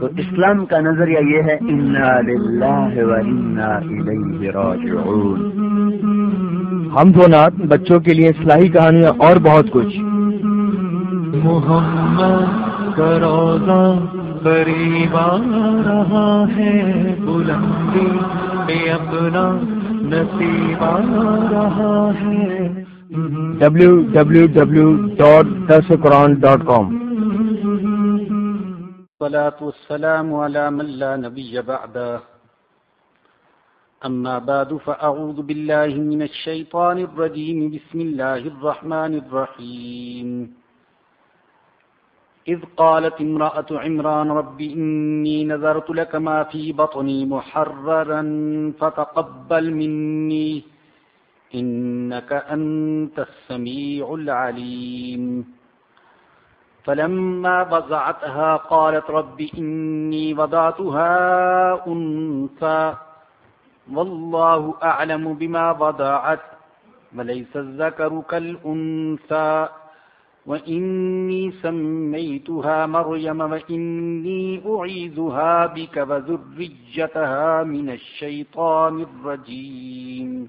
تو اسلام کا نظریہ یہ ہے ہم تو نات بچوں کے لیے اصلاحی کہانیاں اور بہت کچھ۔ محمد کروزہ قریب آ رہا ہے بلندی میں اپنا نصیب آ رہا ہے۔ ڈبلو ڈبلو والسلام على من لا نبي بعده. أما بعد، فأعوذ بالله من الشيطان الرجيم. بسم الله الرحمن الرحيم. إذ قالت امرأة عمران، رب إني نذرت لك ما في بطني محررا، فتقبل مني. إنك أنت السميع العليم. فلما وضعتها قالت رب إني وضعتها أنثى والله أعلم بما وضعت وليس الذكر كالأنثى وإني سميتها مريم وإني أعيذها بك وذرجتها من الشيطان الرجيم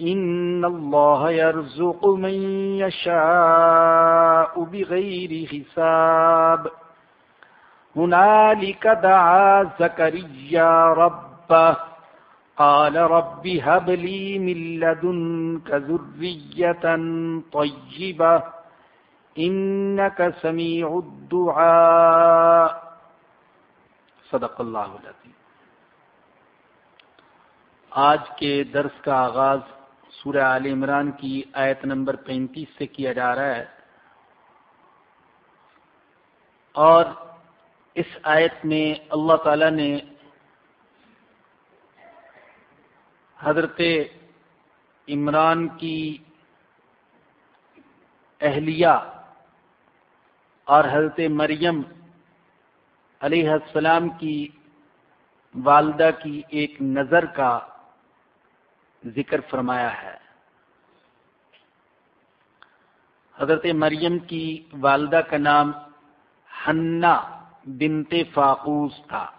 إن الله يرزق من يشاء بغير حساب هنالك دعا زكريا ربه قال رب هب لي من لدنك ذرية طيبة إنك سميع الدعاء صدق الله العظيم آج کے درس کا آغاز سورہ عال عمران کی آیت نمبر پینتیس سے کیا جا رہا ہے۔ اور اس آیت میں اللہ تعالی نے حضرت عمران کی اہلیہ اور حضرت مریم علیہ السلام کی والدہ کی ایک نظر کا ذکر فرمایا ہے۔ حضرت مریم کی والدہ کا نام ہنا بنت فاقوس تھا۔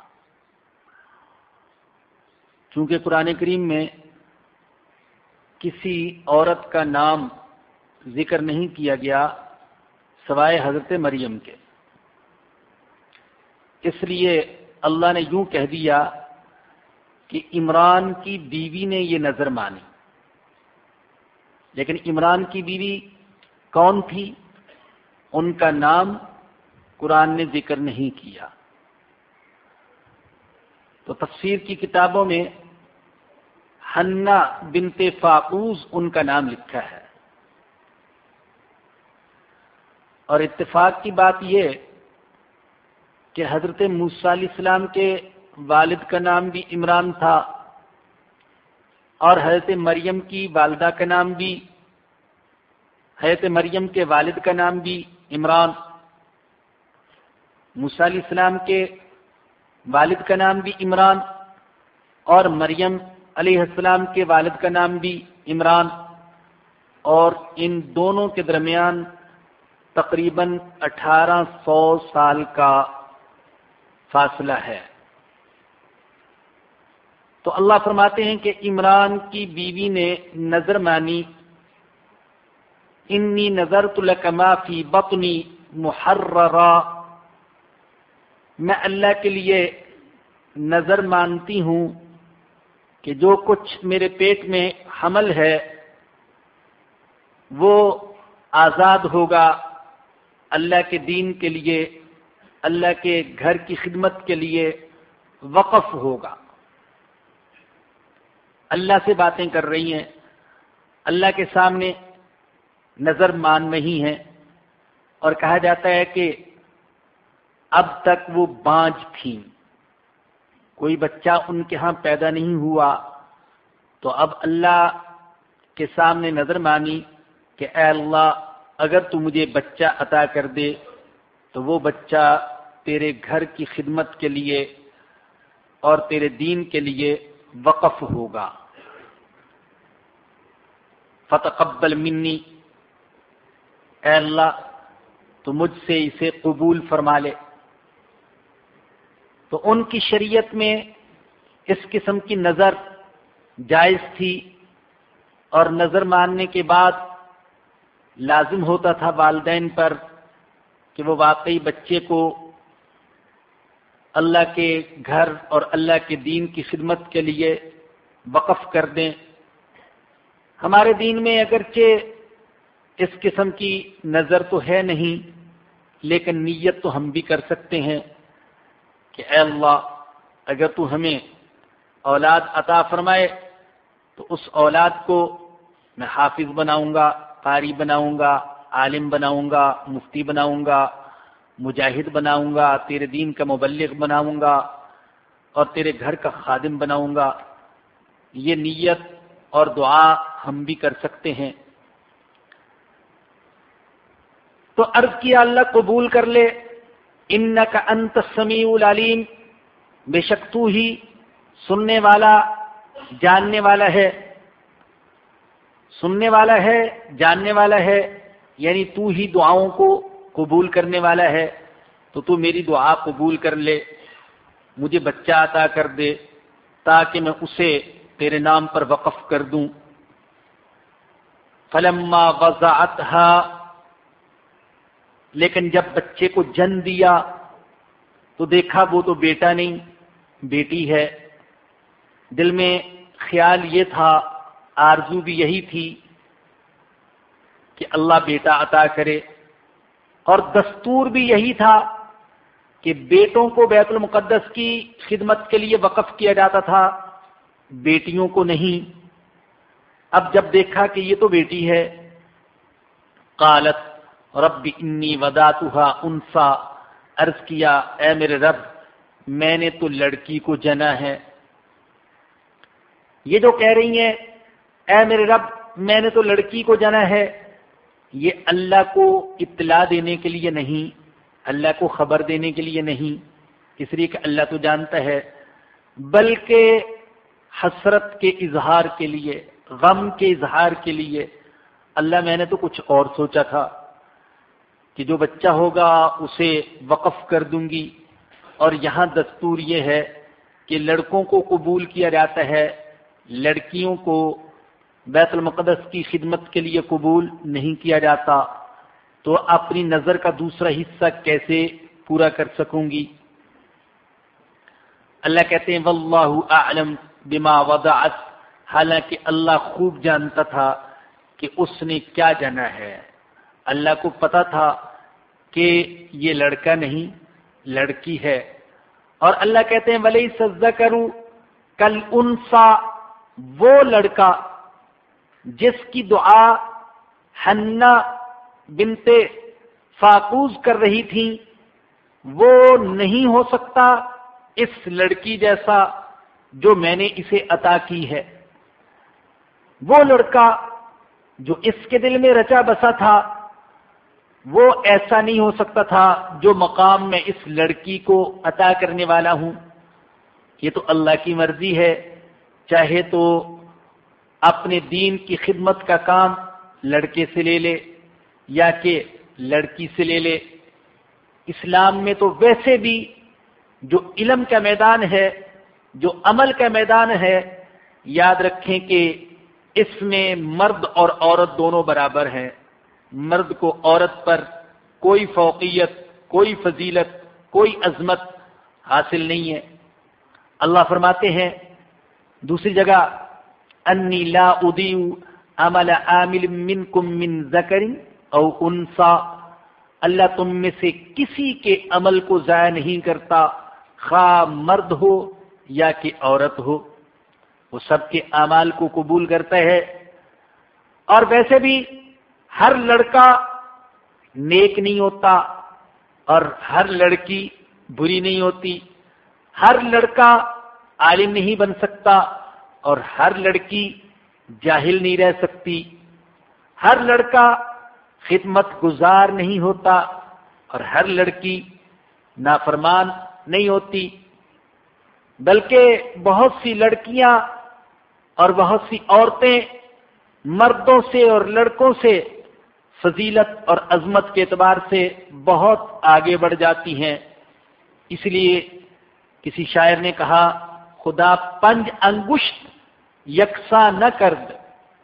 چونکہ قرآن کریم میں کسی عورت کا نام ذکر نہیں کیا گیا سوائے حضرت مریم کے۔ اس لیے اللہ نے یوں کہہ دیا کہ عمران کی بیوی نے یہ نظر مانی۔ لیکن عمران کی بیوی کون تھی؟ ان کا نام قرآن نے ذکر نہیں کیا۔ تو تفسیر کی کتابوں میں ہنا بنت فاقوز ان کا نام لکھا ہے۔ اور اتفاق کی بات یہ کہ حضرت موسیٰ علیہ السلام کے والد کا نام بھی عمران تھا اور حضرت مریم کی والدہ کا نام بھی حضرت مریم کے والد کا نام بھی عمران۔ علیہ السلام کے والد کا نام بھی عمران اور مریم علیہ السلام کے والد کا نام بھی عمران۔ اور ان دونوں کے درمیان تقریباً اٹھارہ سو سال کا فاصلہ ہے۔ تو اللہ فرماتے ہیں کہ عمران کی بیوی نے نظر مانی، انی نظر تلکما فی بطنی محررا. میں اللہ کے لیے نظر مانتی ہوں کہ جو کچھ میرے پیٹ میں حمل ہے، وہ آزاد ہوگا اللہ کے دین کے لیے، اللہ کے گھر کی خدمت کے لیے وقف ہوگا۔ اللہ سے باتیں کر رہی ہیں۔ اللہ کے سامنے نظر مان رہی ہیں۔ اور کہا جاتا ہے کہ اب تک وہ بانج تھیں۔ کوئی بچہ ان کے ہاں پیدا نہیں ہوا۔ تو اب اللہ کے سامنے نظر مانی کہ اے اللہ، اگر تو مجھے بچہ عطا کر دے، تو وہ بچہ تیرے گھر کی خدمت کے لیے اور تیرے دین کے لیے وقف ہوگا۔ فتقبل منی۔ اے اللہ، تو مجھ سے اسے قبول فرما لے۔ تو ان کی شریعت میں اس قسم کی نظر جائز تھی اور نظر ماننے کے بعد لازم ہوتا تھا والدین پر کہ وہ واقعی بچے کو اللہ کے گھر اور اللہ کے دین کی خدمت کے لیے وقف کر دیں۔ ہمارے دین میں اگرچہ اس قسم کی نظر تو ہے نہیں، لیکن نیت تو ہم بھی کر سکتے ہیں کہ اے اللہ، اگر تو ہمیں اولاد عطا فرمائے، تو اس اولاد کو میں حافظ بناؤں گا، قاری بناؤں گا، عالم بناؤں گا، مفتی بناؤں گا، مجاہد بناؤں گا، تیرے دین کا مبلغ بناؤں گا، اور تیرے گھر کا خادم بناؤں گا۔ یہ نیت اور دعا ہم بھی کر سکتے ہیں۔ تو عرض کیا اللہ قبول کر لے ان کا انت سمیع العلیم، بے شک تو ہی سننے والا، جاننے والا ہے۔ سننے والا ہے، جاننے والا ہے یعنی تو ہی دعاؤں کو قبول کرنے والا ہے۔ تو تو میری دعا قبول کر لے، مجھے بچہ عطا کر دے، تاکہ میں اسے تیرے نام پر وقف کر دوں۔ فلما وضعتها لیکن جب بچے کو جن دیا، تو دیکھا وہ تو بیٹا نہیں، بیٹی ہے۔ دل میں خیال یہ تھا، آرزو بھی یہی تھی کہ اللہ بیٹا عطا کرے۔ اور دستور بھی یہی تھا کہ بیٹوں کو بیت المقدس کی خدمت کے لیے وقف کیا جاتا تھا، بیٹیوں کو نہیں۔ اب جب دیکھا کہ یہ تو بیٹی ہے، قالت، رب انی وداتها انسا، عرض کیا، اے میرے رب، میں نے تو لڑکی کو جنا ہے۔ یہ جو کہہ رہی ہیں، اے میرے رب، میں نے تو لڑکی کو جنا ہے، یہ اللہ کو اطلاع دینے کے لیے نہیں، اللہ کو خبر دینے کے لیے نہیں، اس لیے کہ اللہ تو جانتا ہے، بلکہ حسرت کے اظہار کے لیے۔ غم کے اظہار کے لیے۔ اللہ میں نے تو کچھ اور سوچا تھا کہ جو بچہ ہوگا اسے وقف کر دوں گی۔ اور یہاں دستور یہ ہے کہ لڑکوں کو قبول کیا جاتا ہے، لڑکیوں کو بیت المقدس کی خدمت کے لیے قبول نہیں کیا جاتا۔ تو اپنی نظر کا دوسرا حصہ کیسے پورا کر سکوں گی؟ اللہ کہتے ہیں، واللہ اعلم بما وضعت حالانکہ اللہ خوب جانتا تھا کہ اس نے کیا جانا ہے۔ اللہ کو پتا تھا کہ یہ لڑکا نہیں، لڑکی ہے۔ اور اللہ کہتے ہیں ولی سجدہ کروں کل انسا وہ لڑکا جس کی دعا ہنا بنتے فاقوز کر رہی تھی، وہ نہیں ہو سکتا اس لڑکی جیسا جو میں نے اسے عطا کی ہے۔ وہ لڑکا جو اس کے دل میں رچا بسا تھا، وہ ایسا نہیں ہو سکتا تھا جو مقام میں اس لڑکی کو عطا کرنے والا ہوں۔ یہ تو اللہ کی مرضی ہے، چاہے تو اپنے دین کی خدمت کا کام لڑکے سے لے لے یا کہ لڑکی سے لے لے۔ اسلام میں تو ویسے بھی جو علم کا میدان ہے، جو عمل کا میدان ہے، یاد رکھیں کہ اس میں مرد اور عورت دونوں برابر ہیں۔ مرد کو عورت پر کوئی فوقیت، کوئی فضیلت، کوئی عظمت حاصل نہیں ہے۔ اللہ فرماتے ہیں، دوسری جگہ، انی لا ادیو عمل عامل منکم من ذکر او انسا اللہ تم میں سے کسی کے عمل کو ضائع نہیں کرتا، خواہ مرد ہو یا کہ عورت ہو۔ وہ سب کے اعمال کو قبول کرتا ہے اور ویسے بھی ہر لڑکا نیک نہیں ہوتا اور ہر لڑکی بری نہیں ہوتی۔ ہر لڑکا عالم نہیں بن سکتا اور ہر لڑکی جاہل نہیں رہ سکتی۔ ہر لڑکا خدمت گزار نہیں ہوتا اور ہر لڑکی نافرمان نہیں ہوتی۔ بلکہ بہت سی لڑکیاں اور بہت سی عورتیں مردوں سے اور لڑکوں سے فضیلت اور عظمت کے اعتبار سے بہت آگے بڑھ جاتی ہیں۔ اس لیے کسی شاعر نے کہا، خدا پنج انگشت یکساں نہ کرد،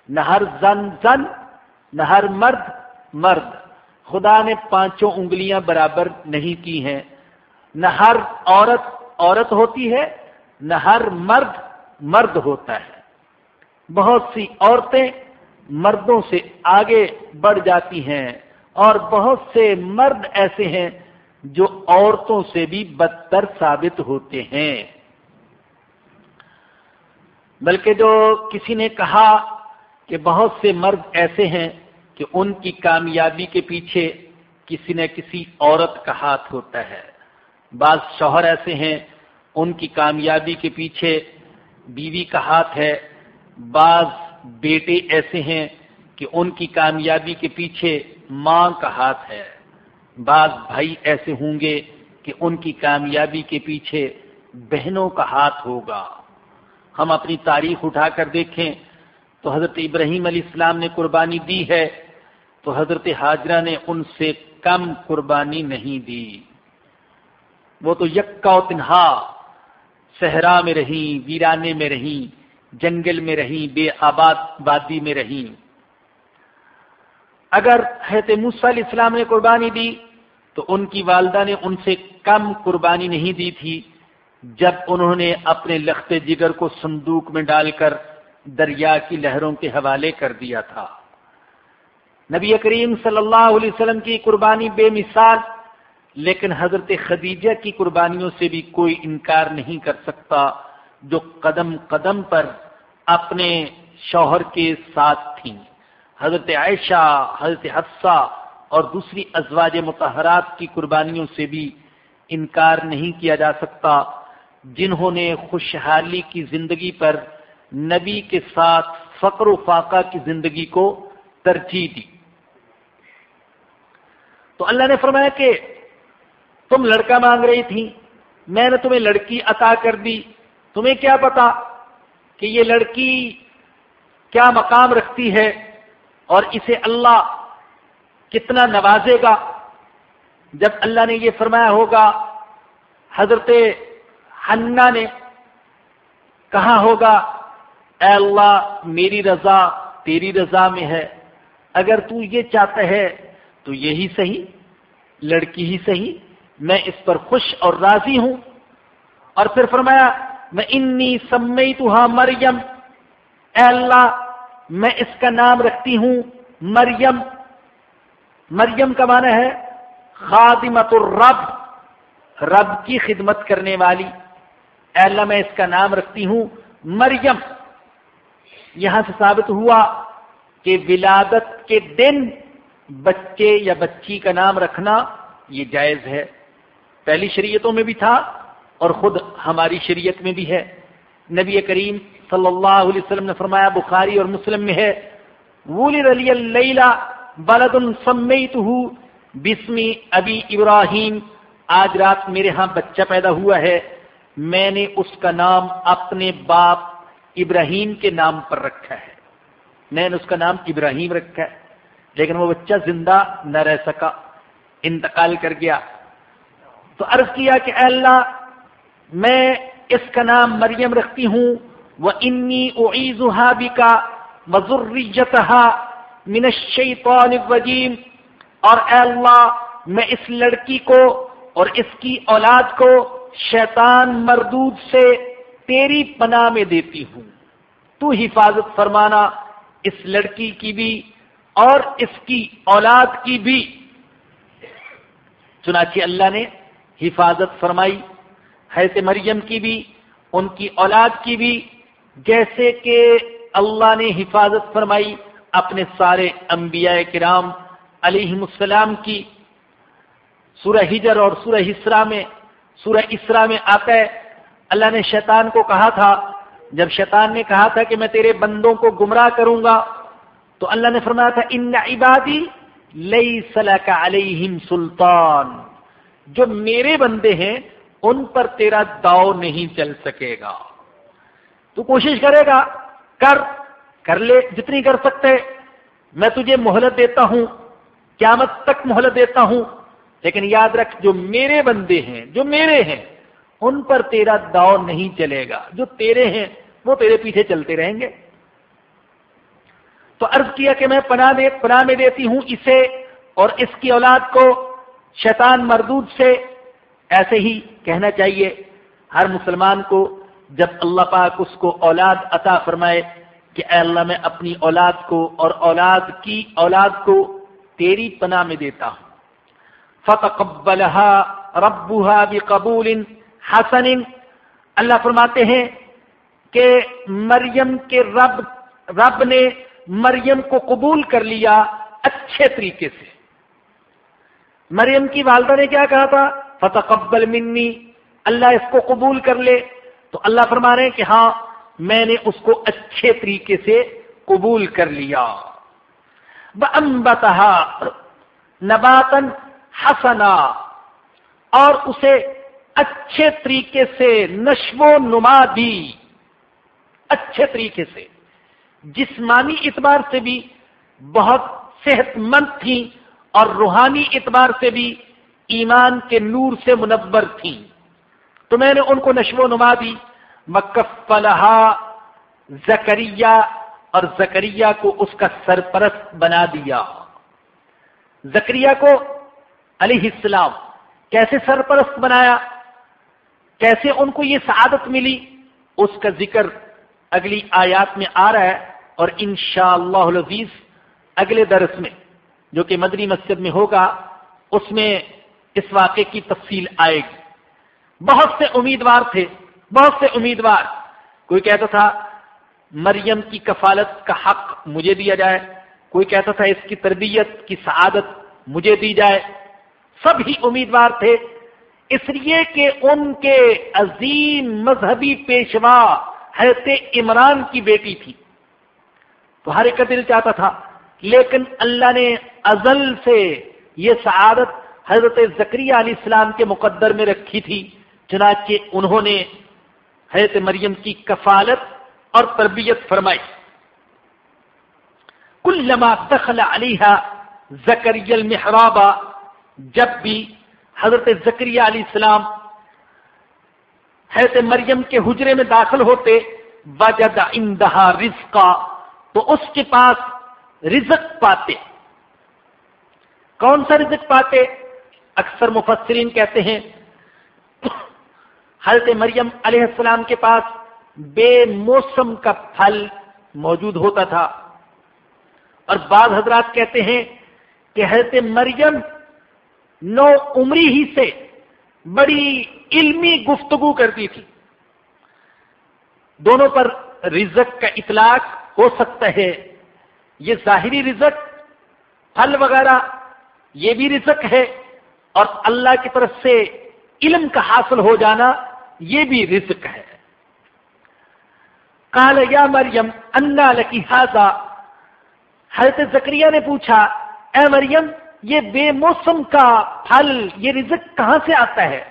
نہ ہر زن زن، نہ ہر مرد مرد۔ خدا نے پانچوں انگلیاں برابر نہیں کی ہیں۔ نہ ہر عورت عورت ہوتی ہے، نہ ہر مرد مرد ہوتا ہے۔ بہت سی عورتیں مردوں سے آگے بڑھ جاتی ہیں اور بہت سے مرد ایسے ہیں جو عورتوں سے بھی بدتر ثابت ہوتے ہیں۔ بلکہ جو کسی نے کہا کہ بہت سے مرد ایسے ہیں کہ ان کی کامیابی کے پیچھے کسی نہ کسی عورت کا ہاتھ ہوتا ہے۔ بعض شوہر ایسے ہیں، ان کی کامیابی کے پیچھے بیوی کا ہاتھ ہے بعض بیٹے ایسے ہیں کہ ان کی کامیابی کے پیچھے ماں کا ہاتھ ہے۔ بعض بھائی ایسے ہوں گے کہ ان کی کامیابی کے پیچھے بہنوں کا ہاتھ ہوگا۔ ہم اپنی تاریخ اٹھا کر دیکھیں۔ تو حضرت ابراہیم علیہ السلام نے قربانی دی ہے۔ تو حضرت حاجرہ نے ان سے کم قربانی نہیں دی۔ وہ تو یکا و تنہا صحرا میں رہی ویرانے میں رہی جنگل میں رہی بے آباد بادی میں رہی اگر حضرت موسیٰ علیہ السلام نے قربانی دی، تو ان کی والدہ نے ان سے کم قربانی نہیں دی تھی، جب انہوں نے اپنے لخت جگر کو صندوق میں ڈال کر دریا کی لہروں کے حوالے کر دیا تھا۔ نبی کریم صلی اللہ علیہ وسلم کی قربانی بے مثال، لیکن حضرت خدیجہ کی قربانیوں سے بھی کوئی انکار نہیں کر سکتا۔ جو قدم قدم پر اپنے شوہر کے ساتھ تھیں۔ حضرت عائشہ، حضرت حفصہ اور دوسری ازواج متحرات کی قربانیوں سے بھی انکار نہیں کیا جا سکتا، جنہوں نے خوشحالی کی زندگی پر نبی کے ساتھ فقر و فاقہ کی زندگی کو ترجیح دی۔ تو اللہ نے فرمایا کہ تم لڑکا مانگ رہی تھی میں نے تمہیں لڑکی عطا کر دی تمہیں کیا پتا کہ یہ لڑکی کیا مقام رکھتی ہے اور اسے اللہ کتنا نوازے گا؟ جب اللہ نے یہ فرمایا ہوگا، حضرت حنا نے کہا ہوگا، اے اللہ، میری رضا تیری رضا میں ہے۔ اگر تو یہ چاہتا ہے، تو یہی صحیح، لڑکی ہی صحیح، میں اس پر خوش اور راضی ہوں۔ اور پھر فرمایا میں انی سمئی تو مریم۔ اے اللہ، میں اس کا نام رکھتی ہوں مریم۔ مریم کا معنی ہے خادمت الرب رب کی خدمت کرنے والی۔ اے اللہ، میں اس کا نام رکھتی ہوں مریم۔ یہاں سے ثابت ہوا کہ ولادت کے دن بچے یا بچی کا نام رکھنا یہ جائز ہے۔ پہلی شریعتوں میں بھی تھا اور خود ہماری شریعت میں بھی ہے۔ نبی کریم صلی اللہ علیہ وسلم نے فرمایا، بخاری اور مسلم میں ہے۔ اللیلہ بلد بسمی ابی ابراہیم۔ آج رات میرے ہاں بچہ پیدا ہوا ہے۔ میں نے اس کا نام اپنے باپ ابراہیم کے نام پر رکھا ہے۔ میں نے اس کا نام ابراہیم رکھا ہے، لیکن وہ بچہ زندہ نہ رہ سکا، انتقال کر گیا۔ تو عرض کیا کہ اے اللہ میں اس کا نام مریم رکھتی ہوں وہ انی اویزی کا مضرتہ منشیطان الرجیم اور اے اللہ، میں اس لڑکی کو اور اس کی اولاد کو شیطان مردود سے تیری پناہ میں دیتی ہوں۔ تو حفاظت فرمانا، اس لڑکی کی بھی اور اس کی اولاد کی بھی۔ چنانچہ اللہ نے حفاظت فرمائی۔ حیث مریم کی بھی، ان کی اولاد کی بھی، جیسے کہ اللہ نے حفاظت فرمائی اپنے سارے انبیاء کرام علیہ السلام کی۔ سورہ ہجر اور سورہ اسرا میں، سورہ اسرا میں آتا ہے۔ اللہ نے شیطان کو کہا تھا، جب شیطان نے کہا تھا کہ میں تیرے بندوں کو گمراہ کروں گا، تو اللہ نے فرمایا تھا، ان عبادی لئی کا علیہم سلطان جو میرے بندے ہیں ان پر تیرا داؤ نہیں چل سکے گا۔ تو کوشش کرے گا، کر کر لے، جتنی کر سکتے۔ میں تجھے مہلت دیتا ہوں، قیامت تک مہلت دیتا ہوں۔ لیکن یاد رکھ، جو میرے بندے ہیں، جو میرے ہیں، ان پر تیرا دور نہیں چلے گا۔ جو تیرے ہیں، وہ تیرے پیچھے چلتے رہیں گے۔ تو عرض کیا کہ میں پناہ دے، پناہ میں دیتی ہوں اسے اور اس کی اولاد کو، شیطان مردود سے ایسے ہی کہنا چاہیے، ہر مسلمان کو جب اللہ پاک اس کو اولاد عطا فرمائے کہ اے اللہ میں اپنی اولاد کو اور اولاد کی اولاد کو تیری پناہ میں دیتا ہوں۔ فتقبلها ربها بقبول حسن۔ اللہ فرماتے ہیں کہ مریم کے رب رب نے مریم کو قبول کر لیا اچھے طریقے سے۔ مریم کی والدہ نے کیا کہا تھا؟ فتقبل منی، اللہ اس کو قبول کر لے۔ تو اللہ فرما رہے ہیں کہ ہاں میں نے اس کو اچھے طریقے سے قبول کر لیا۔ بتہا نباتن حسنا۔ اور اسے اچھے طریقے سے نشو و نما دی۔ اچھے طریقے سے۔ جسمانی اعتبار سے بھی بہت صحت مند تھیں اور روحانی اعتبار سے بھی ایمان کے نور سے منور تھیں تو میں نے ان کو نشو و نما دی۔ مکفلہا زکریہ اور زکریہ کو اس کا سرپرست بنا دیا۔ زکریہ کو علیہ السلام کیسے سرپرست بنایا؟ کیسے ان کو یہ سعادت ملی؟ اس کا ذکر اگلی آیات میں آ رہا ہے اور انشاءاللہ العزیز اگلے درس میں جو کہ مدنی مسجد میں ہوگا، اس میں اس واقعے کی تفصیل آئے گی۔ بہت سے امیدوار تھے، بہت سے امیدوار۔ کوئی کہتا تھا، مریم کی کفالت کا حق مجھے دیا جائے۔ کوئی کہتا تھا، اس کی تربیت کی سعادت مجھے دی جائے۔ سب ہی امیدوار تھے۔ اس لیے کہ ان کے عظیم مذہبی پیشوا حضرت عمران کی بیٹی تھی۔ تو ہر ایک کا دل چاہتا تھا، لیکن اللہ نے ازل سے یہ سعادت حضرت زکریہ علیہ السلام کے مقدر میں رکھی تھی، چنانچہ انہوں نے حضرت مریم کی کفالت اور تربیت فرمائی۔ کل لما دخل علیہ زکری المحرابہ جب بھی حضرت زکریہ علیہ السلام حضرت مریم کے حجرے میں داخل ہوتے، وجد اندہا رزقا، تو اس کے پاس رزق پاتے۔ کون سا رزق پاتے؟ اکثر مفسرین کہتے ہیں، حضرت مریم علیہ السلام کے پاس بے موسم کا پھل موجود ہوتا تھا۔ اور بعض حضرات کہتے ہیں کہ حضرت مریم نو عمری ہی سے بڑی علمی گفتگو کرتی تھی۔ دونوں پر رزق کا اطلاق ہو سکتا ہے۔ یہ ظاہری رزق، پھل وغیرہ، یہ بھی رزق ہے۔ اور اللہ کی طرف سے علم کا حاصل ہو جانا یہ بھی رزق ہے۔ کال یا مریم، انا لکی حاضا حضرت زکریہ نے پوچھا، اے مریم، یہ بے موسم کا پھل، یہ رزق کہاں سے آتا ہے؟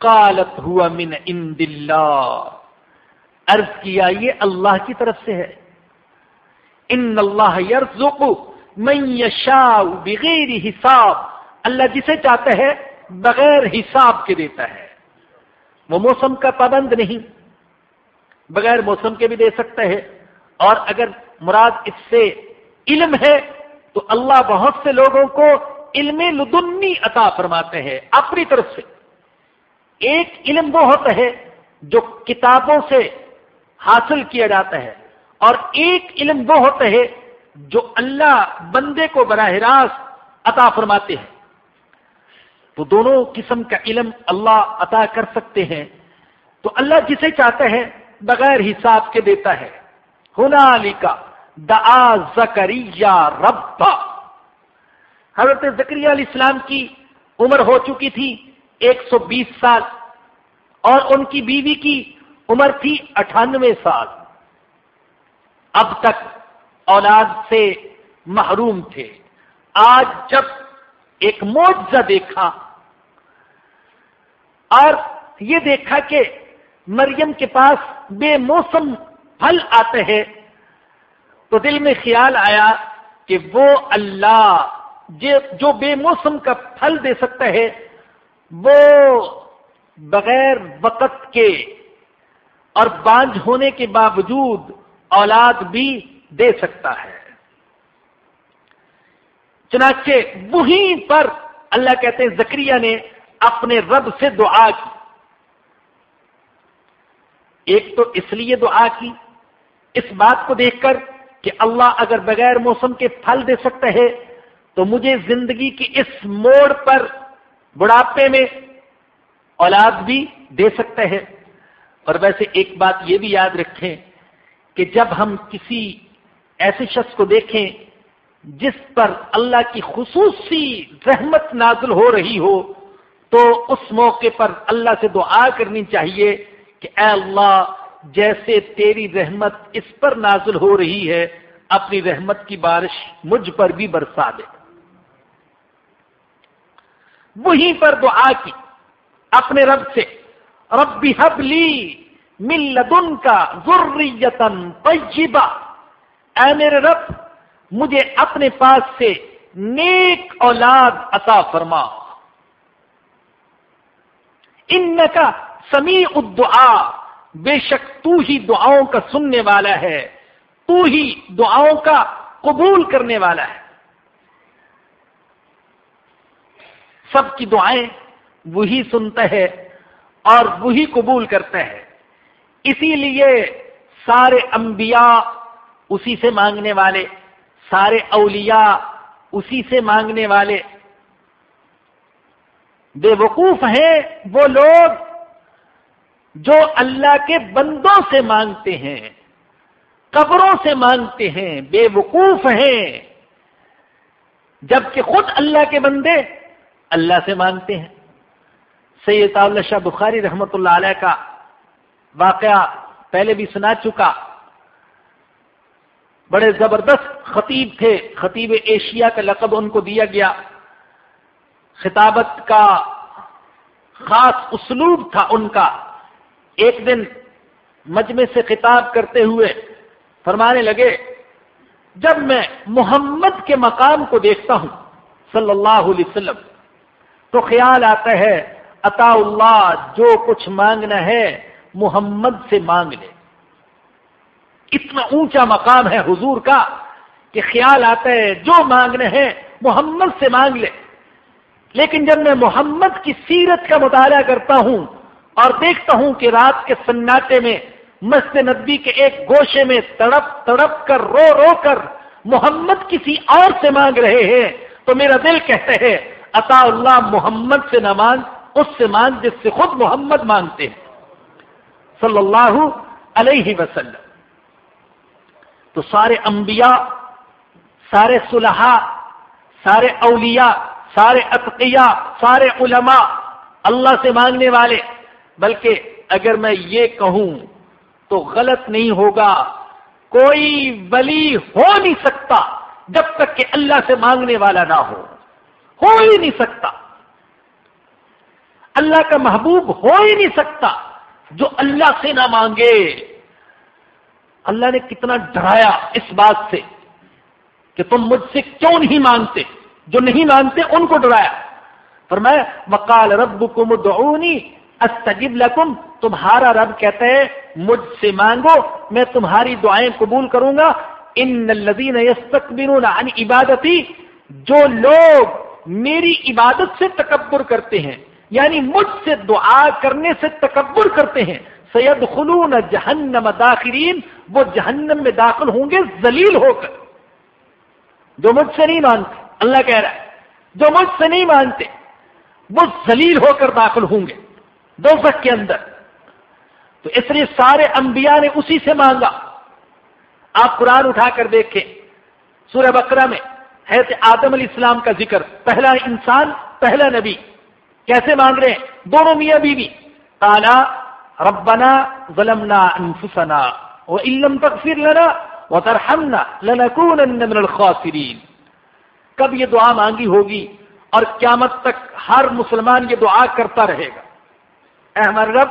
کالت ہوا من اند اللہ عرض کیا، یہ اللہ کی طرف سے ہے۔ ان اللہ یرزق من یشاء بغیر حساب اللہ جسے چاہتا ہے بغیر حساب کے دیتا ہے۔ وہ موسم کا پابند نہیں، بغیر موسم کے بھی دے سکتا ہے۔ اور اگر مراد اس سے علم ہے، تو اللہ بہت سے لوگوں کو علم لدنی عطا فرماتے ہیں، اپنی طرف سے۔ ایک علم وہ ہوتا ہے جو کتابوں سے حاصل کیا جاتا ہے، اور ایک علم وہ ہوتا ہے جو اللہ بندے کو براہ راست عطا فرماتے ہیں۔ تو دونوں قسم کا علم اللہ عطا کر سکتے ہیں۔ تو اللہ جسے چاہتا ہے، بغیر حساب کے دیتا ہے۔ ہونا علی کا دعا زکریہ ربا۔ حضرت زکری علیہ السلام کی عمر ہو چکی تھی ایک سو بیس سال، اور ان کی بیوی کی عمر تھی اٹھانوے سال۔ اب تک اولاد سے محروم تھے۔ آج جب ایک معجزہ دیکھا اور یہ دیکھا کہ مریم کے پاس بے موسم پھل آتے ہیں۔ تو دل میں خیال آیا کہ وہ اللہ جو بے موسم کا پھل دے سکتا ہے، وہ بغیر وقت کے اور بانج ہونے کے باوجود اولاد بھی دے سکتا ہے۔ چنانچہ وہیں پر اللہ کہتے ہیں، زکریہ نے اپنے رب سے دعا کی۔ ایک تو اس لیے دعا کی، اس بات کو دیکھ کر کہ اللہ اگر بغیر موسم کے پھل دے سکتا ہے تو مجھے زندگی کی اس موڑ پر بڑھاپے میں اولاد بھی دے سکتا ہے۔ اور ویسے ایک بات یہ بھی یاد رکھیں کہ جب ہم کسی ایسے شخص کو دیکھیں جس پر اللہ کی خصوصی رحمت نازل ہو رہی ہو تو اس موقع پر اللہ سے دعا کرنی چاہیے کہ اے اللہ، جیسے تیری رحمت اس پر نازل ہو رہی ہے، اپنی رحمت کی بارش مجھ پر بھی برسا دے۔ وہیں پر دعا کی، اپنے رب سے، ربی حبلی ملدن کا ضروریتن طیبہ۔ اے میرے رب، مجھے اپنے پاس سے نیک اولاد عطا فرما۔ ان کا سمیع الدعا، بے شک تو ہی دعاؤں کا سننے والا ہے، تو ہی دعاؤں کا قبول کرنے والا ہے۔ سب کی دعائیں وہی سنتا ہے اور وہی قبول کرتا ہے۔ اسی لیے سارے انبیاء اسی سے مانگنے والے، سارے اولیاء اسی سے مانگنے والے بے وقوف ہیں وہ لوگ جو اللہ کے بندوں سے مانگتے ہیں، قبروں سے مانگتے ہیں، بے وقوف ہیں۔ جبکہ خود اللہ کے بندے اللہ سے مانگتے ہیں۔ سید اللہ شاہ بخاری رحمت اللہ علیہ کا واقعہ پہلے بھی سنا چکا۔ بڑے زبردست خطیب تھے۔ خطیب ایشیا کا لقب ان کو دیا گیا۔ خطابت کا خاص اسلوب تھا ان کا۔ ایک دن مجمع سے خطاب کرتے ہوئے فرمانے لگے، جب میں محمد کے مقام کو دیکھتا ہوں صلی اللہ علیہ وسلم، تو خیال آتا ہے عطا اللہ جو کچھ مانگنا ہے محمد سے مانگ لے۔ اتنا اونچا مقام ہے حضور کا کہ خیال آتا ہے، جو مانگنا ہے محمد سے مانگ لے۔ لیکن جب میں محمد کی سیرت کا مطالعہ کرتا ہوں اور دیکھتا ہوں کہ رات کے سناٹے میں مسجد نبی کے ایک گوشے میں تڑپ تڑپ کر رو رو کر محمد کسی اور سے مانگ رہے ہیں، تو میرا دل کہتا ہے عطا اللہ محمد سے نہ مانگ، اس سے مانگ جس سے خود محمد مانگتے ہیں۔ صلی اللہ علیہ وسلم۔ تو سارے انبیاء، سارے صلحاء، سارے اولیاء سارے اتقیاء، سارے علماء اللہ سے مانگنے والے۔ بلکہ اگر میں یہ کہوں تو غلط نہیں ہوگا۔ کوئی ولی ہو نہیں سکتا جب تک کہ اللہ سے مانگنے والا نہ ہو۔ ہو ہی نہیں سکتا۔ اللہ کا محبوب ہو ہی نہیں سکتا جو اللہ سے نہ مانگے۔ اللہ نے کتنا ڈرایا اس بات سے کہ تم مجھ سے کیوں نہیں مانگتے؟ جو نہیں مانگتے ان کو ڈرایا۔ پر میں وکال رب استجب لکم تمہارا رب کہتے ہیں مجھ سے مانگو، میں تمہاری دعائیں قبول کروں گا۔ ان الذین یستکبرون عن عبادتی جو لوگ میری عبادت سے تکبر کرتے ہیں یعنی مجھ سے دعا کرنے سے تکبر کرتے ہیں سید خلون جہنم داخرین وہ جہنم میں داخل ہوں گے ذلیل ہو کر۔ جو مجھ سے نہیں مانتے اللہ کہہ رہا ہے، جو مجھ سے نہیں مانتے، وہ ذلیل ہو کر داخل ہوں گے دو کے اندر۔ تو اس لیے سارے انبیاء نے اسی سے مانگا۔ آپ قرآن اٹھا کر دیکھیں، سورہ بکرا میں ہے آدم علیہ السلام کا ذکر، پہلا انسان، پہلا نبی۔ کیسے مانگ رہے ہیں؟ دونوں میاں بیوی۔ تالا ربنا ظلمنا انفسنا وَإِن تغفر لنا وترحمنا لنكونن من الخاسرین۔ کب یہ دعا مانگی ہوگی اور قیامت تک ہر مسلمان یہ دعا کرتا رہے گا۔ اے ہمارے رب،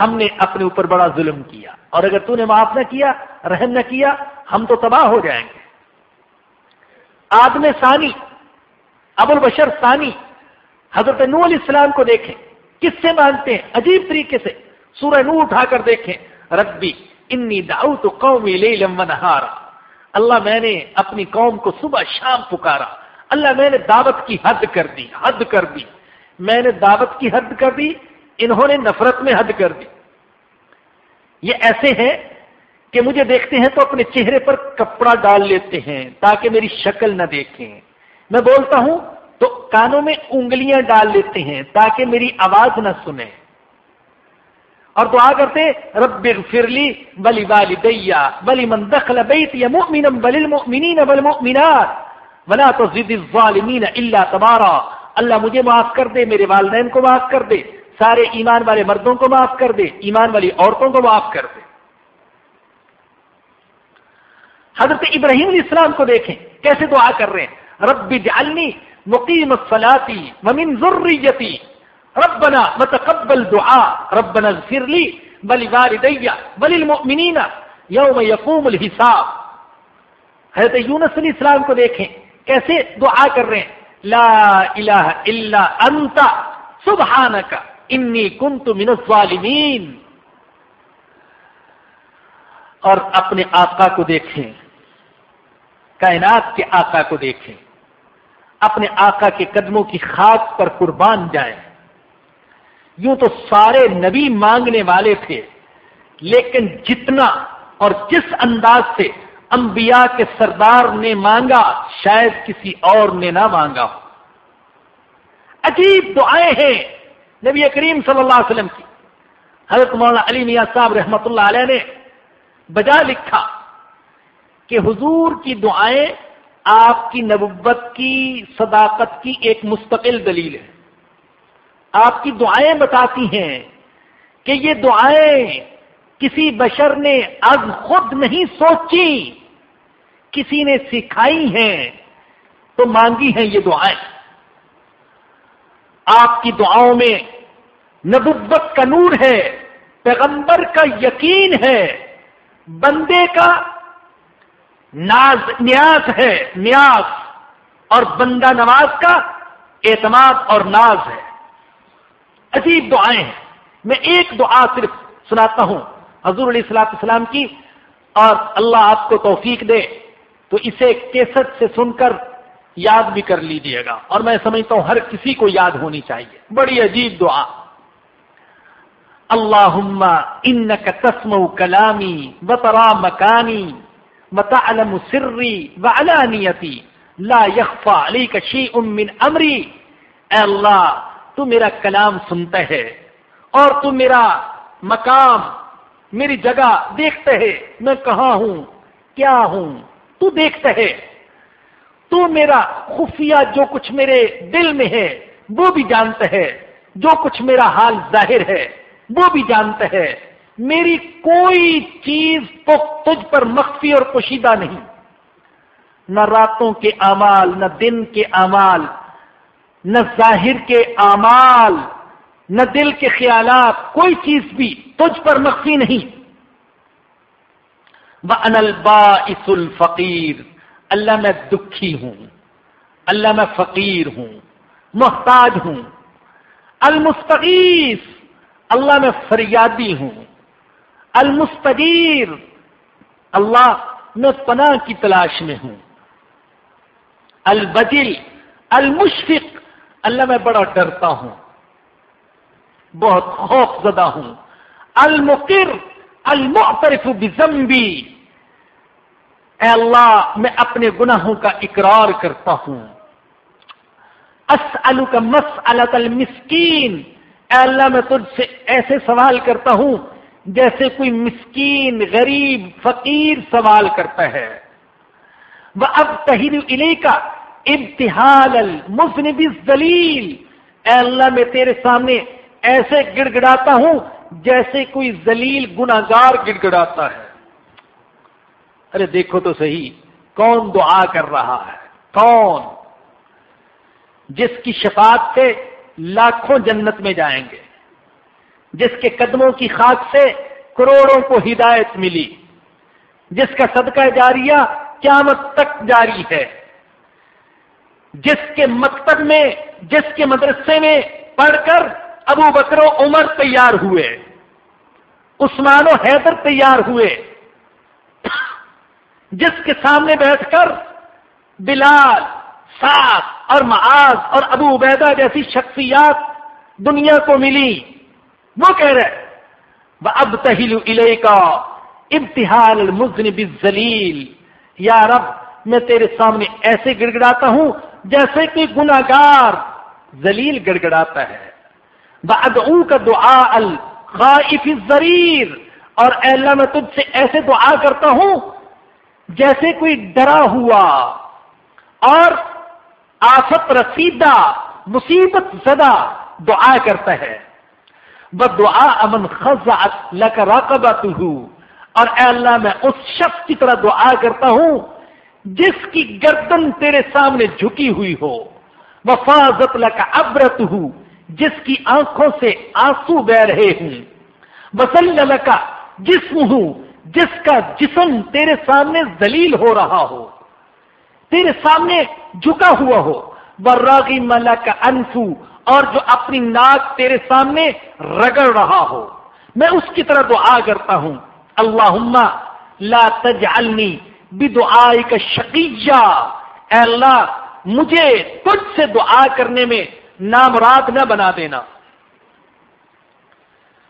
ہم نے اپنے اوپر بڑا ظلم کیا اور اگر تو نے معاف نہ کیا، رحم نہ کیا، ہم تو تباہ ہو جائیں گے۔ آدم ثانی، ابو البشر ثانی، حضرت نو علیہ السلام کو دیکھیں۔ کس سے مانتے ہیں؟ عجیب طریقے سے۔ سورہ نو اٹھا کر دیکھیں۔ ربی انی دعوت قومی لیلم و نہارا۔ اللہ میں نے اپنی قوم کو صبح شام پکارا۔ اللہ میں نے دعوت کی حد کر دی، حد کر دی۔ میں نے دعوت کی حد کر دی، انہوں نے نفرت میں حد کر دی۔ یہ ایسے ہیں کہ مجھے دیکھتے ہیں تو اپنے چہرے پر کپڑا ڈال لیتے ہیں تاکہ میری شکل نہ دیکھیں۔ میں بولتا ہوں، تو کانوں میں انگلیاں ڈال لیتے ہیں تاکہ میری آواز نہ سنیں۔ اور دعا کرتے رب فرلی بلی والی دیا بلی من دخل بیت، یا مؤمنم بل المؤمنین والمؤمنات ولا تزد الظالمین الا تبارا۔ اللہ مجھے معاف کر دے، میرے والدین کو معاف کر دے، سارے ایمان والے مردوں کو معاف کر دے، ایمان والی عورتوں کو معاف کر دے۔ حضرت ابراہیم علیہ السلام کو دیکھیں، کیسے دعا کر رہے ہیں؟ رب جعلنی مقیم الصلاتی ومن ذریتی۔ ربنا وتقبل دعا، ربنا اغفر لي ولوالدي وللمؤمنین یوم یقوم الحساب۔ حضرت یونس علیہ السلام کو دیکھیں کیسے دعا کر رہے ہیں؟ لا الہ الا انت سبحانک انی کنت من الظالمین۔ اور اپنے آقا کو دیکھیں، کائنات کے آقا کو دیکھیں۔ اپنے آقا کے قدموں کی خاک پر قربان جائیں۔ یوں تو سارے نبی مانگنے والے تھے، لیکن جتنا اور جس انداز سے انبیاء کے سردار نے مانگا، شاید کسی اور نے نہ مانگا ہو۔ عجیب دعائیں ہیں نبی کریم صلی اللہ علیہ وسلم کی۔ حضرت مولانا علی میاں صاحب رحمت اللہ علیہ نے بجا لکھا کہ حضور کی دعائیں آپ کی نبوت کی صداقت کی ایک مستقل دلیل ہے۔ آپ کی دعائیں بتاتی ہیں کہ یہ دعائیں کسی بشر نے از خود نہیں سوچی، کسی نے سکھائی ہیں تو مانگی ہیں یہ دعائیں۔ آپ کی دعاؤں میں نبوت کا نور ہے، پیغمبر کا یقین ہے، بندے کا ناز، نیاز ہے، نیاز، اور بندہ نواز کا اعتماد اور ناز ہے۔ عجیب دعائیں ہیں۔ میں ایک دعا صرف سناتا ہوں۔ حضور علیہ السلاط السلام کی، اور اللہ آپ کو توفیق دے، تو اسے کیسٹ سے سن کر یاد بھی کر لیجیے گا۔ اور میں سمجھتا ہوں ہر کسی کو یاد ہونی چاہیے۔ بڑی عجیب دعا۔ اللہ ان کا تسم کلامی بطرا مکانی متعلم سری و علانیتی لا یخفا علی کشی امن امری۔ اے اللہ، تو میرا کلام سنتا ہے اور تو میرا مقام میری جگہ دیکھتا ہے میں کہاں ہوں؟ کیا ہوں؟ تو دیکھتا ہے تو میرا خفیہ جو کچھ میرے دل میں ہے، وہ بھی جانتا ہے جو کچھ میرا حال ظاہر ہے، وہ بھی جانتا ہے میری کوئی چیز تو تجھ پر مخفی اور پوشیدہ نہیں۔ نہ راتوں کے اعمال، نہ دن کے اعمال، نہ ظاہر کے اعمال۔ نہ دل کے خیالات، کوئی چیز بھی تجھ پر مخفی نہیں۔ وہ انلبا اس الفقیر اللہ میں دکھی ہوں، اللہ میں فقیر ہوں، محتاج ہوں۔ المستغیث، اللہ میں فریادی ہوں۔ المستیر اللہ میں پناہ کی تلاش میں ہوں۔ البجل المشفق، اللہ میں بڑا ڈرتا ہوں۔ بہت خوف زدہ ہوں۔ المقر، المعترف بزمبی اے اللہ، میں اپنے گناہوں کا اقرار کرتا ہوں۔ اسألو مسألت المسکین۔ اے اللہ، میں تجھ سے ایسے سوال کرتا ہوں جیسے کوئی مسکین، غریب، فقیر سوال کرتا ہے۔ وہ اب تہیر علی کا ابتحال المزنب الزلیل اے اللہ، میں تیرے سامنے ایسے گڑ گڑاتا ہوں جیسے کوئی ذلیل گناگار گڑ گڑاتا ہے۔ ارے دیکھو تو صحیح، کون دعا کر رہا ہے؟ کون؟ جس کی شفاعت سے لاکھوں جنت میں جائیں گے۔ جس کے قدموں کی خاک سے کروڑوں کو ہدایت ملی۔ جس کا صدقہ جاریہ قیامت تک جاری ہے۔ جس کے مکتب میں، جس کے مدرسے میں پڑھ کر ابو بکر و عمر تیار ہوئے، عثمان و حیدر تیار ہوئے۔ جس کے سامنے بیٹھ کر بلال سات اور معاذ اور ابو عبیدہ جیسی شخصیات دنیا کو ملی۔ وہ کہہ رہے وہ اب تہیل علیہ کا امتحان المزن بزلیل یا رب، میں تیرے سامنے ایسے گڑ گڑاتا ہوں جیسے کہ گناگار زلیل گڑ گڑاتا ہے۔ ادعو کا دعا الخائف الزریر اور اے اللہ میں تجھ سے ایسے دعا کرتا ہوں جیسے کوئی ڈرا ہوا اور آفت رسیدہ، مصیبت زدہ دعا کرتا ہے۔ وہ دعا امن خزا لک راقبت اور اے اللہ میں اس شخص کی طرح دعا کرتا ہوں جس کی گردن تیرے سامنے جھکی ہوئی ہو۔ وفاظت لکا ابرت ہوں جس کی آنکھوں سے آنسو بہ رہے ہوں۔ وسل کا جسم ہوں، جس کا جسم تیرے سامنے ذلیل ہو رہا ہو، تیرے سامنے جھکا ہوا ہو۔ براغی ملا کا انفو اور جو اپنی ناک تیرے سامنے رگڑ رہا ہو۔ میں اس کی طرح دعا کرتا ہوں۔ اللہ لا تجعلنی بدعائی کا شقیہ اے اللہ، مجھے تجھ سے دعا کرنے میں نامراد نہ بنا دینا۔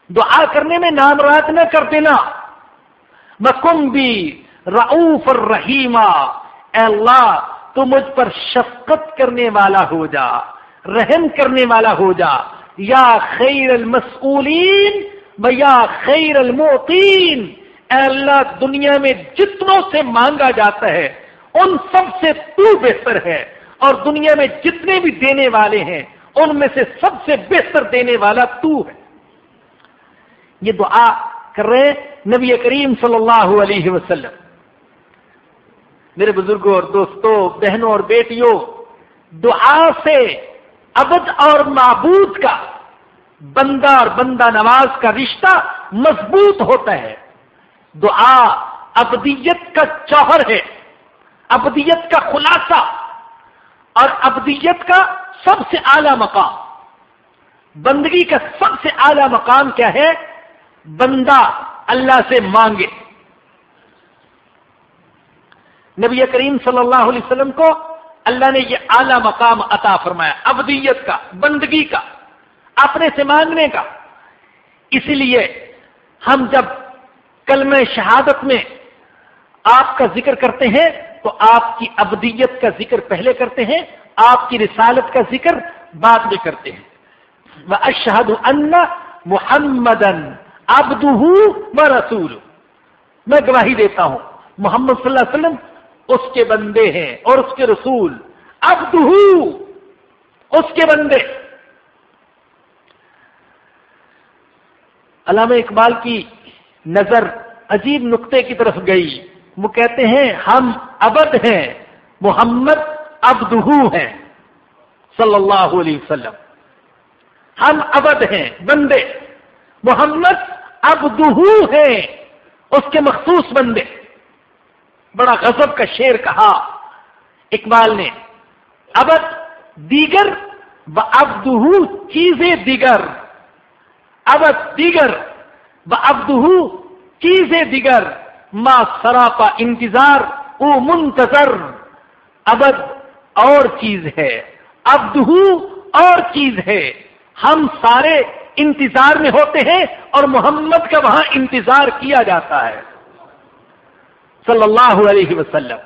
دعا کرنے میں نامراد نہ کر دینا۔ مکم بھی رعوف الرحیمہ اے اللہ، تو مجھ پر شفقت کرنے والا ہو جا۔ رحم کرنے والا ہو جا۔ یا خیر المسئولین و یا خیر الموتین اے اللہ، دنیا میں جتنوں سے مانگا جاتا ہے، ان سب سے تو بہتر ہے۔ اور دنیا میں جتنے بھی دینے والے ہیں، ان میں سے سب سے بہتر دینے والا تو ہے۔ یہ دعا کر رہے نبی کریم صلی اللہ علیہ وسلم۔ میرے بزرگوں اور دوستوں، بہنوں اور بیٹیوں، دعا سے ابد اور معبود کا، بندہ اور بندہ نواز کا رشتہ مضبوط ہوتا ہے۔ دعا ابدیت کا چوہر ہے ابدیت کا خلاصہ۔ اور ابدیت کا سب سے اعلی مقام۔ بندگی کا سب سے اعلی مقام کیا ہے؟ بندہ اللہ سے مانگے۔ نبی کریم صلی اللہ علیہ وسلم کو اللہ نے یہ اعلی مقام عطا فرمایا، ابدیت کا، بندگی کا، اپنے سے مانگنے کا۔ اسی لیے ہم جب کلم شہادت میں آپ کا ذکر کرتے ہیں تو آپ کی ابدیت کا ذکر پہلے کرتے ہیں، آپ کی رسالت کا ذکر بعد میں کرتے ہیں۔ وہ اشہد ان محمد ابد و رسول میں گواہی دیتا ہوں، محمد صلی اللہ علیہ وسلم اس کے بندے ہیں اور اس کے رسول۔ ابد اس کے بندے۔ علامہ اقبال کی نظر عجیب نقطے کی طرف گئی۔ وہ کہتے ہیں، ہم ابد ہیں، محمد ابدہو ہیں، صلی اللہ علیہ وسلم۔ ہم ابد ہیں، بندے۔ محمد ابدہو ہیں، اس کے مخصوص بندے۔ بڑا غضب کا شیر کہا اقبال نے۔ ابد دیگر و ابدہو چیزیں دیگر۔ ابد دیگر و ابدہو چیزیں دیگر۔ ما سراپا انتظار۔ او منتظر ابد اور چیز ہے ابدہ اور چیز ہے۔ ہم سارے انتظار میں ہوتے ہیں اور محمد کا وہاں انتظار کیا جاتا ہے۔ صلی اللہ علیہ وسلم۔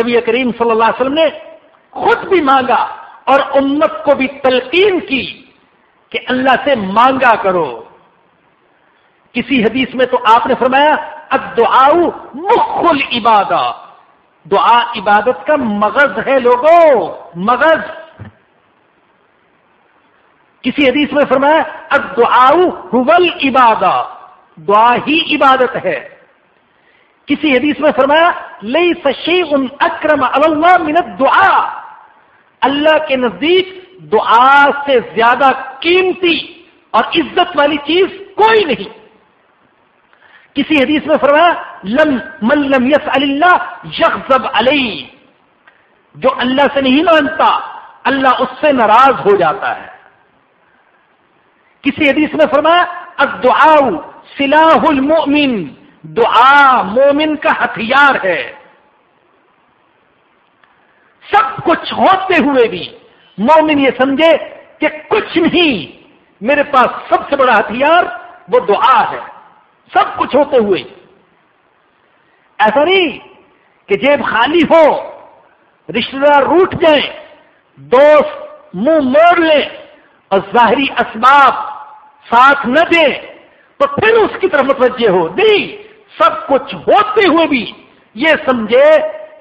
نبی کریم صلی اللہ علیہ وسلم نے خود بھی مانگا اور امت کو بھی تلقین کی کہ اللہ سے مانگا کرو۔ کسی حدیث میں تو آپ نے فرمایا ادعا مخل عبادت دعا عبادت کا مغز ہے لوگوں مغز۔ کسی حدیث میں فرمایا ادعا حول عبادت دعا ہی عبادت ہے۔ کسی حدیث میں فرمایا لئی سشی ان اکرم اللہ منت دعا اللہ کے نزدیک دعا سے زیادہ قیمتی اور عزت والی چیز کوئی نہیں۔ کسی حدیث میں فرمایا، لم من لم یس اللہ یکزب علی جو اللہ سے نہیں مانتا، اللہ اس سے ناراض ہو جاتا ہے۔ کسی حدیث میں فرمایا، الدعاء سلاح المؤمن، دعا مومن کا ہتھیار ہے۔ سب کچھ ہوتے ہوئے بھی مومن یہ سمجھے کہ کچھ نہیں، میرے پاس سب سے بڑا ہتھیار وہ دعا ہے۔ سب کچھ ہوتے ہوئے۔ ایسا نہیں کہ جیب خالی ہو رشتے دار روٹ جائیں، دوست منہ موڑ لیں اور ظاہری اسباب ساتھ نہ دیں۔ تو پھر اس کی طرف متوجہ ہو۔ نہیں، سب کچھ ہوتے ہوئے بھی یہ سمجھے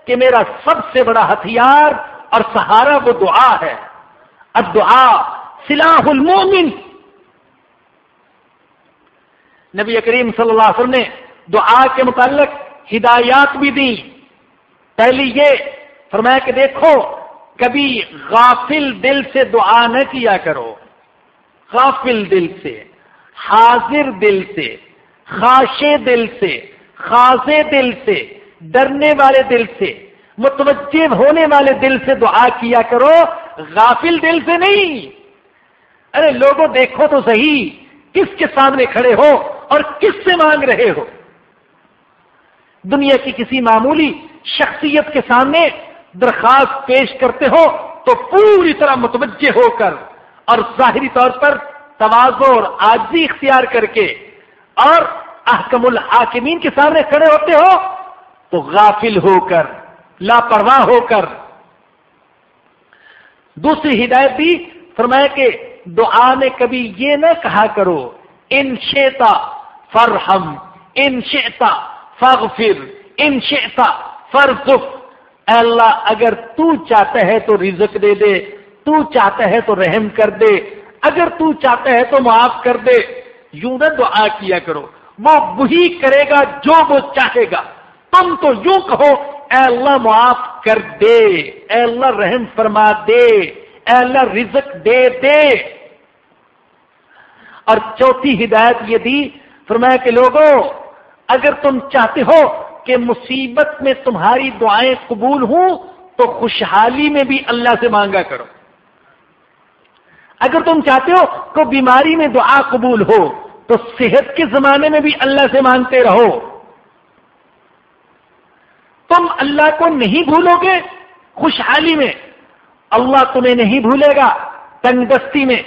کہ میرا سب سے بڑا ہتھیار اور سہارا وہ دعا ہے۔ الدعا سلاح المومن نبی کریم صلی اللہ علیہ وسلم نے دعا کے متعلق ہدایات بھی دی پہلی یہ فرمایا کہ دیکھو، کبھی غافل دل سے دعا نہ کیا کرو۔ غافل دل سے، حاضر دل سے، خاشے دل سے، خاصے دل سے، ڈرنے والے دل سے، متوجہ ہونے والے دل سے دعا کیا کرو۔ غافل دل سے نہیں۔ ارے لوگوں، دیکھو تو صحیح، کس کے سامنے کھڑے ہو؟ اور کس سے مانگ رہے ہو؟ دنیا کی کسی معمولی شخصیت کے سامنے درخواست پیش کرتے ہو تو پوری طرح متوجہ ہو کر اور ظاہری طور پر توازو اور آجی اختیار کر کے اور احکم الحاکمین کے سامنے کھڑے ہوتے ہو تو غافل ہو کر، لاپرواہ ہو کر۔ دوسری ہدایت بھی فرمایا کہ دعا میں کبھی یہ نہ کہا کرو، ان شیتا فرحم، ان شیتا فغفر ان شیتا فرزف اے اللہ، اگر تو چاہتا ہے تو رزق دے دے، تو چاہتا ہے تو رحم کر دے، اگر تو چاہتا ہے تو معاف کر دے۔ یوں نہ دعا کیا کرو، وہ وہی کرے گا جو وہ چاہے گا۔ تم تو یوں کہو، اے اللہ معاف کر دے، اے اللہ رحم فرما دے، اے اللہ رزق دے دے۔ اور چوتھی ہدایت یہ دی فرمایا کہ لوگوں اگر تم چاہتے ہو کہ مصیبت میں تمہاری دعائیں قبول ہوں، تو خوشحالی میں بھی اللہ سے مانگا کرو۔ اگر تم چاہتے ہو کہ بیماری میں دعا قبول ہو، تو صحت کے زمانے میں بھی اللہ سے مانگتے رہو۔ تم اللہ کو نہیں بھولو گے خوشحالی میں، اللہ تمہیں نہیں بھولے گا تنگ دستی میں۔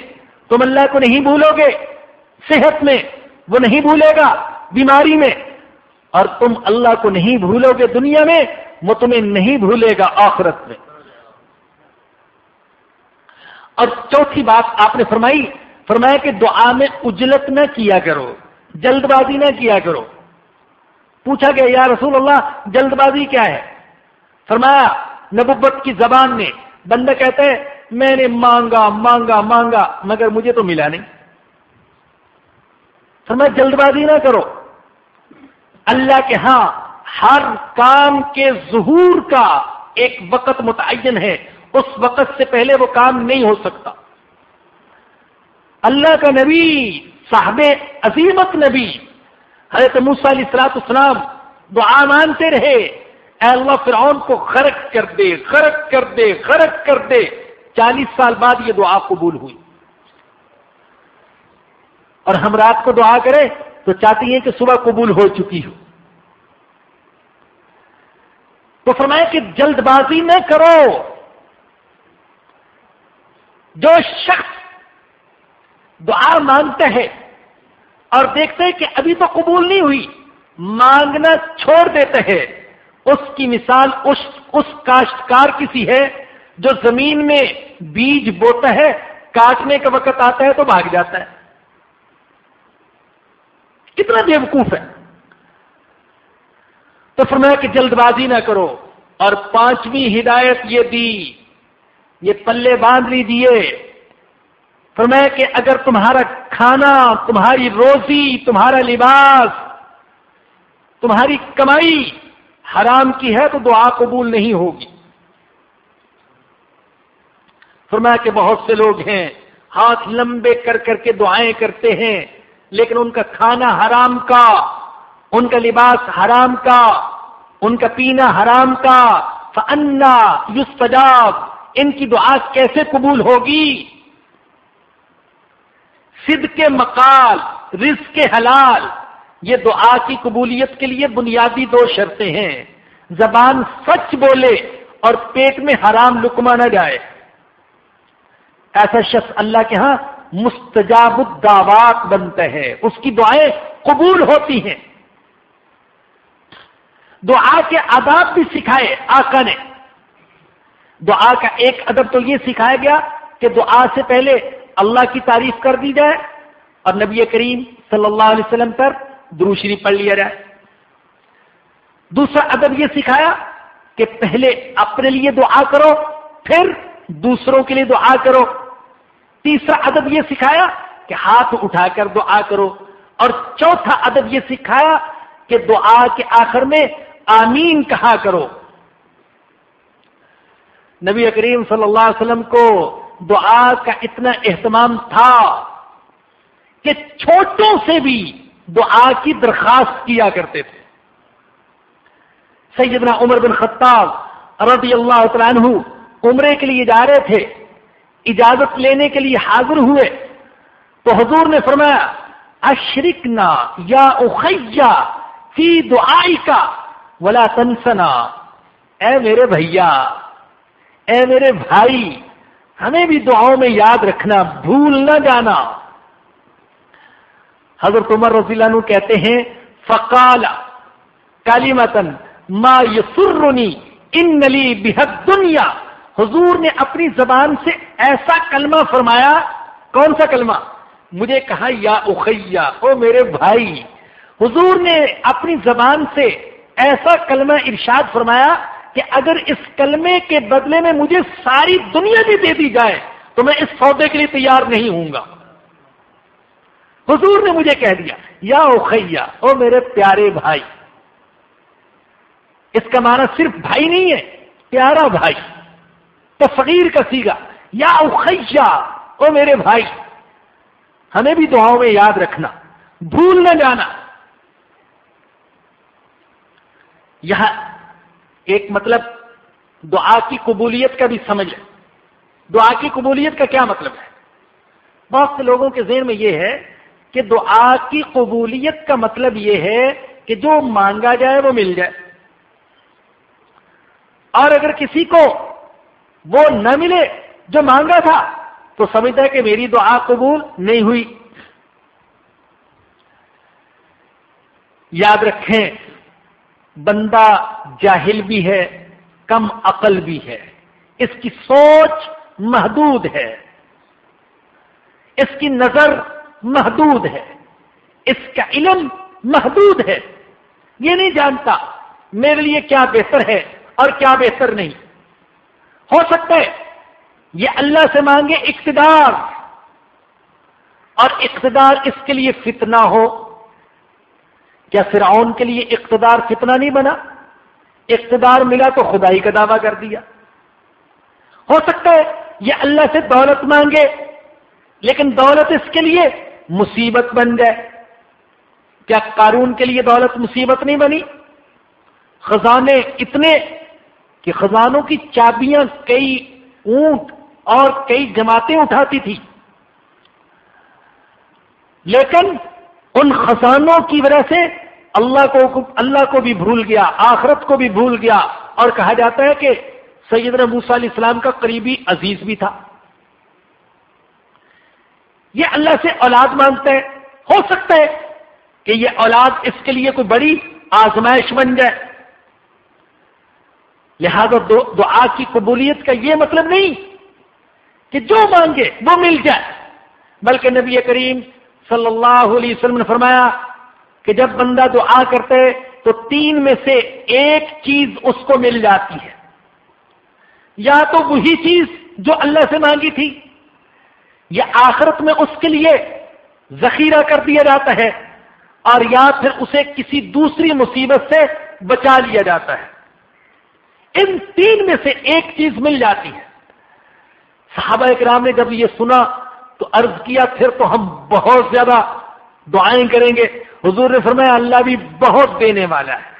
تم اللہ کو نہیں بھولو گے صحت میں۔ وہ نہیں بھولے گا بیماری میں۔ اور تم اللہ کو نہیں بھولو گے دنیا میں، وہ تمہیں نہیں بھولے گا آخرت میں۔ اور چوتھی بات آپ نے فرمائی، فرمایا کہ دعا میں اجلت نہ کیا کرو، جلد بازی نہ کیا کرو۔ پوچھا گیا، یا رسول اللہ، جلد بازی کیا ہے؟ فرمایا، نبوت کی زبان میں۔ بندہ کہتا ہے، میں نے مانگا مانگا مانگا، مگر مجھے تو ملا نہیں۔ فرمایا جلد بازی نہ کرو۔ اللہ کے ہاں ہر کام کے ظہور کا ایک وقت متعین ہے۔ اس وقت سے پہلے وہ کام نہیں ہو سکتا۔ اللہ کا نبی صاحب عظیمت نبی، حضرت موسیٰ علیہ السلاط اسلام دعا مانتے رہے۔ اے اللہ، فرعون کو غرق کر دے، غرق کر دے، غرق کر دے۔ چالیس سال بعد یہ دعا قبول ہوئی۔ اور ہم رات کو دعا کریں تو چاہتی ہیں کہ صبح قبول ہو چکی ہو۔ تو فرمایا کہ جلد بازی نہ کرو۔ جو شخص دعا مانگتا ہے اور دیکھتے ہیں کہ ابھی تو قبول نہیں ہوئی، مانگنا چھوڑ دیتے ہیں اس کی مثال اس اس کاشتکار کسی ہے جو زمین میں بیج بوتا ہے، کاٹنے کا وقت آتا ہے تو بھاگ جاتا ہے۔ کتنا بے وقوف ہے؟ تو فرمایا کہ جلد بازی نہ کرو اور پانچویں ہدایت یہ دی، یہ پلے باندھ لیجیے فرمایا کہ اگر تمہارا کھانا، تمہاری روزی، تمہارا لباس، تمہاری کمائی حرام کی ہے تو دعا قبول نہیں ہوگی۔ فرمایا کہ بہت سے لوگ ہیں، ہاتھ لمبے کر کر کے دعائیں کرتے ہیں۔ لیکن ان کا کھانا حرام کا، ان کا لباس حرام کا، ان کا پینا حرام کا فنا یوس پجاب ان کی دعا کیسے قبول ہوگی؟ سد کے مکال رز کے حلال، یہ دعا کی قبولیت کے لیے بنیادی دو شرطیں ہیں۔ زبان سچ بولے اور پیٹ میں حرام لکما نہ جائے۔ ایسا شخص اللہ کے ہاں مستجاب الدعوات بنتے ہیں۔ اس کی دعائیں قبول ہوتی ہیں۔ دعا کے آداب بھی سکھائے آقا نے۔ دعا کا ایک ادب تو یہ سکھایا گیا کہ دعا سے پہلے اللہ کی تعریف کر دی جائے اور نبی کریم صلی اللہ علیہ وسلم پر دروشری پڑھ لیا جائے۔ دوسرا ادب یہ سکھایا کہ پہلے اپنے لیے دعا کرو، پھر دوسروں کے لیے دعا کرو۔ تیسرا ادب یہ سکھایا کہ ہاتھ اٹھا کر دعا کرو اور چوتھا ادب یہ سکھایا کہ دعا کے آخر میں آمین کہا کرو۔ نبی کریم صلی اللہ علیہ وسلم کو دعا کا اتنا اہتمام تھا کہ چھوٹوں سے بھی دعا کی درخواست کیا کرتے تھے۔ سیدنا عمر بن خطاب رضی اللہ تعالیٰ عنہ عمرے کے لیے جا رہے تھے۔ اجازت لینے کے لیے حاضر ہوئے تو حضور نے فرمایا، اشرکنا یا اخیا فی دعائی کا ولا تنسنا۔ اے میرے بھیا، اے میرے بھائی، ہمیں بھی دعاؤں میں یاد رکھنا، بھول نہ جانا۔ حضرت عمر رضی اللہ عنہ کہتے ہیں، فقال کالی متن ما یسرنی، ان نلی بحد دنیا۔ حضور نے اپنی زبان سے ایسا کلمہ فرمایا، کون سا کلمہ؟ مجھے کہا، یا اخیا او میرے بھائی۔ حضور نے اپنی زبان سے ایسا کلمہ ارشاد فرمایا کہ اگر اس کلمے کے بدلے میں مجھے ساری دنیا بھی دے دی جائے، تو میں اس سودے کے لیے تیار نہیں ہوں گا۔ حضور نے مجھے کہہ دیا، یا اخیا او میرے پیارے بھائی۔ اس کا معنی صرف بھائی نہیں ہے، پیارا بھائی۔ تو فقیر کا سیگا، یا اخیا او میرے بھائی، ہمیں بھی دعاؤں میں یاد رکھنا، بھول نہ جانا۔ یہاں ایک مطلب دعا کی قبولیت کا بھی سمجھ ہے۔ دعا کی قبولیت کا کیا مطلب ہے؟ بہت سے لوگوں کے ذہن میں یہ ہے کہ دعا کی قبولیت کا مطلب یہ ہے کہ جو مانگا جائے وہ مل جائے۔ اور اگر کسی کو وہ نہ ملے جو مانگا تھا تو سمجھتا ہے کہ میری دعا قبول نہیں ہوئی۔ یاد رکھیں، بندہ جاہل بھی ہے، کم عقل بھی ہے۔ اس کی سوچ محدود ہے۔ اس کی نظر محدود ہے۔ اس کا علم محدود ہے۔ یہ نہیں جانتا میرے لیے کیا بہتر ہے اور کیا بہتر نہیں۔ ہو سکتا ہے یہ اللہ سے مانگے اقتدار۔ اور اقتدار اس کے لیے فتنہ ہو۔ کیا فرعون کے لیے اقتدار فتنہ نہیں بنا؟ اقتدار ملا تو خدائی کا دعویٰ کر دیا۔ ہو سکتا ہے یہ اللہ سے دولت مانگے، لیکن دولت اس کے لیے مصیبت بن جائے کیا قارون کے لیے دولت مصیبت نہیں بنی؟ خزانے اتنے کہ خزانوں کی چابیاں کئی اونٹ اور کئی جماعتیں اٹھاتی تھی لیکن ان خزانوں کی وجہ سے اللہ کو اللہ کو بھی بھول گیا، آخرت کو بھی بھول گیا۔ اور کہا جاتا ہے کہ سید موسیٰ علیہ السلام کا قریبی عزیز بھی تھا۔ یہ اللہ سے اولاد مانگتے ہیں ہو سکتا ہے کہ یہ اولاد اس کے لیے کوئی بڑی آزمائش بن جائے۔ لہذا دعا کی قبولیت کا یہ مطلب نہیں کہ جو مانگے وہ مل جائے۔ بلکہ نبی کریم صلی اللہ علیہ وسلم نے فرمایا کہ جب بندہ دعا کرتے تو تین میں سے ایک چیز اس کو مل جاتی ہے۔ یا تو وہی چیز جو اللہ سے مانگی تھی، یا آخرت میں اس کے لیے ذخیرہ کر دیا جاتا ہے اور یا پھر اسے کسی دوسری مصیبت سے بچا لیا جاتا ہے۔ ان تین میں سے ایک چیز مل جاتی ہے۔ صحابہ اکرام نے جب یہ سنا تو عرض کیا، پھر تو ہم بہت زیادہ دعائیں کریں گے۔ حضور نے فرمایا، اللہ بھی بہت دینے والا ہے۔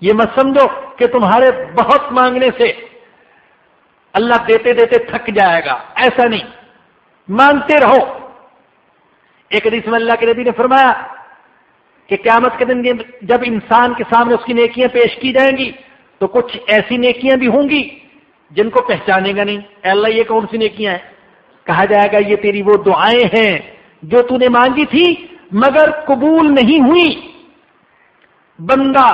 یہ مت سمجھو کہ تمہارے بہت مانگنے سے اللہ دیتے دیتے تھک جائے گا۔ ایسا نہیں۔ مانگتے رہو۔ ایک حدیث میں اللہ کے نبی نے فرمایا کہ قیامت کے دن جب انسان کے سامنے اس کی نیکیاں پیش کی جائیں گی تو کچھ ایسی نیکیاں بھی ہوں گی جن کو پہچانے گا نہیں۔ اے اللہ، یہ کون سی نیکیاں ہیں؟ کہا جائے گا، یہ تیری وہ دعائیں ہیں جو تو نے مانگی تھی مگر قبول نہیں ہوئی۔ بندہ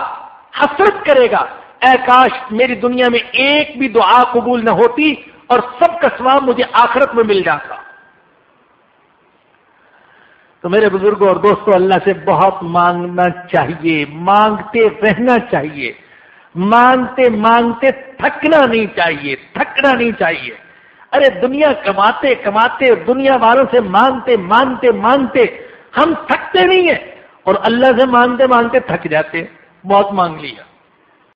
حسرت کرے گا، اے کاش میری دنیا میں ایک بھی دعا قبول نہ ہوتی اور سب کا سواب مجھے آخرت میں مل جاتا۔ تو میرے بزرگوں اور دوستوں، اللہ سے بہت مانگنا چاہیے، مانگتے رہنا چاہیے۔ مانگتے مانگتے تھکنا نہیں چاہیے، تھکنا نہیں چاہیے۔ ارے دنیا کماتے کماتے، دنیا والوں سے مانگتے مانگتے مانگتے ہم تھکتے نہیں ہیں۔ اور اللہ سے مانگتے مانگتے تھک جاتے بہت مانگ لیا۔